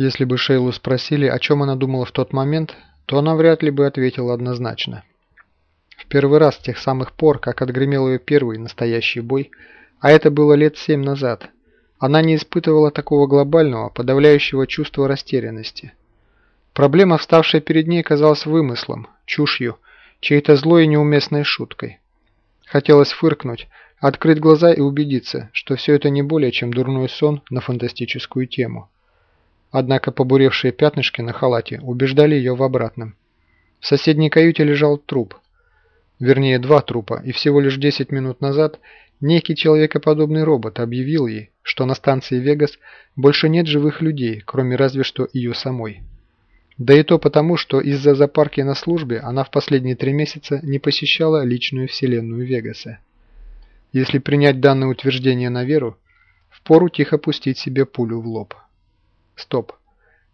Если бы Шейлу спросили, о чем она думала в тот момент, то она вряд ли бы ответила однозначно. В первый раз с тех самых пор, как отгремел ее первый настоящий бой, а это было лет семь назад, она не испытывала такого глобального, подавляющего чувства растерянности. Проблема, вставшая перед ней, казалась вымыслом, чушью, чьей-то злой и неуместной шуткой. Хотелось фыркнуть, открыть глаза и убедиться, что все это не более чем дурной сон на фантастическую тему. Однако побуревшие пятнышки на халате убеждали ее в обратном. В соседней каюте лежал труп. Вернее, два трупа, и всего лишь 10 минут назад некий человекоподобный робот объявил ей, что на станции Вегас больше нет живых людей, кроме разве что ее самой. Да и то потому, что из-за запарки на службе она в последние три месяца не посещала личную вселенную Вегаса. Если принять данное утверждение на веру, впору тихо пустить себе пулю в лоб. Стоп.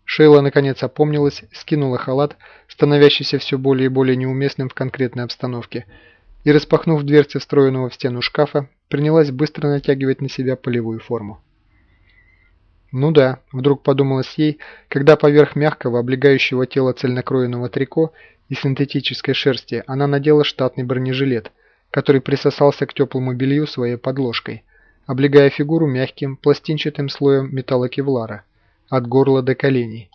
Шейла наконец опомнилась, скинула халат, становящийся все более и более неуместным в конкретной обстановке, и, распахнув дверцы встроенного в стену шкафа, принялась быстро натягивать на себя полевую форму. Ну да, вдруг подумалось ей, когда поверх мягкого, облегающего тело цельнокроенного трико и синтетической шерсти она надела штатный бронежилет, который присосался к теплому белью своей подложкой, облегая фигуру мягким, пластинчатым слоем металлокевлара – от горла до коленей.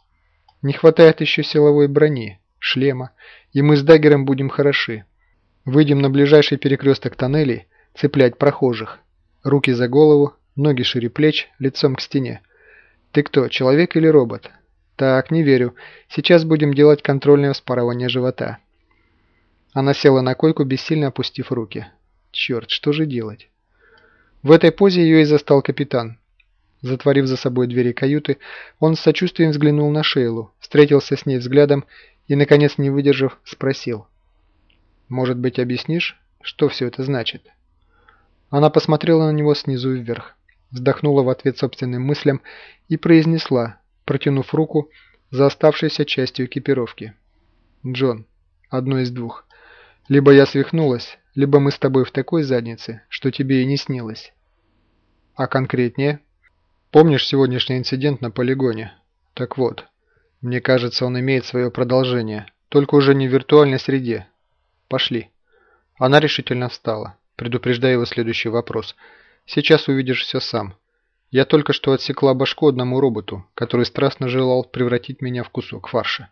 Не хватает еще силовой брони, шлема, и мы с Даггером будем хороши. Выйдем на ближайший перекресток тоннелей, цеплять прохожих. Руки за голову, ноги шире плеч, лицом к стене. Ты кто, человек или робот? Так, не верю. Сейчас будем делать контрольное вспарывание живота. Она села на койку, бессильно опустив руки. Черт, что же делать? В этой позе ее и застал капитан. Затворив за собой двери каюты, он с сочувствием взглянул на Шейлу, встретился с ней взглядом и, наконец не выдержав, спросил. «Может быть, объяснишь, что все это значит?» Она посмотрела на него снизу вверх, вздохнула в ответ собственным мыслям и произнесла, протянув руку за оставшейся частью экипировки. «Джон, одно из двух. Либо я свихнулась, либо мы с тобой в такой заднице, что тебе и не снилось. А конкретнее?» Помнишь сегодняшний инцидент на полигоне? Так вот, мне кажется, он имеет свое продолжение, только уже не в виртуальной среде. Пошли. Она решительно встала, предупреждая его следующий вопрос. Сейчас увидишь все сам. Я только что отсекла башку одному роботу, который страстно желал превратить меня в кусок фарша.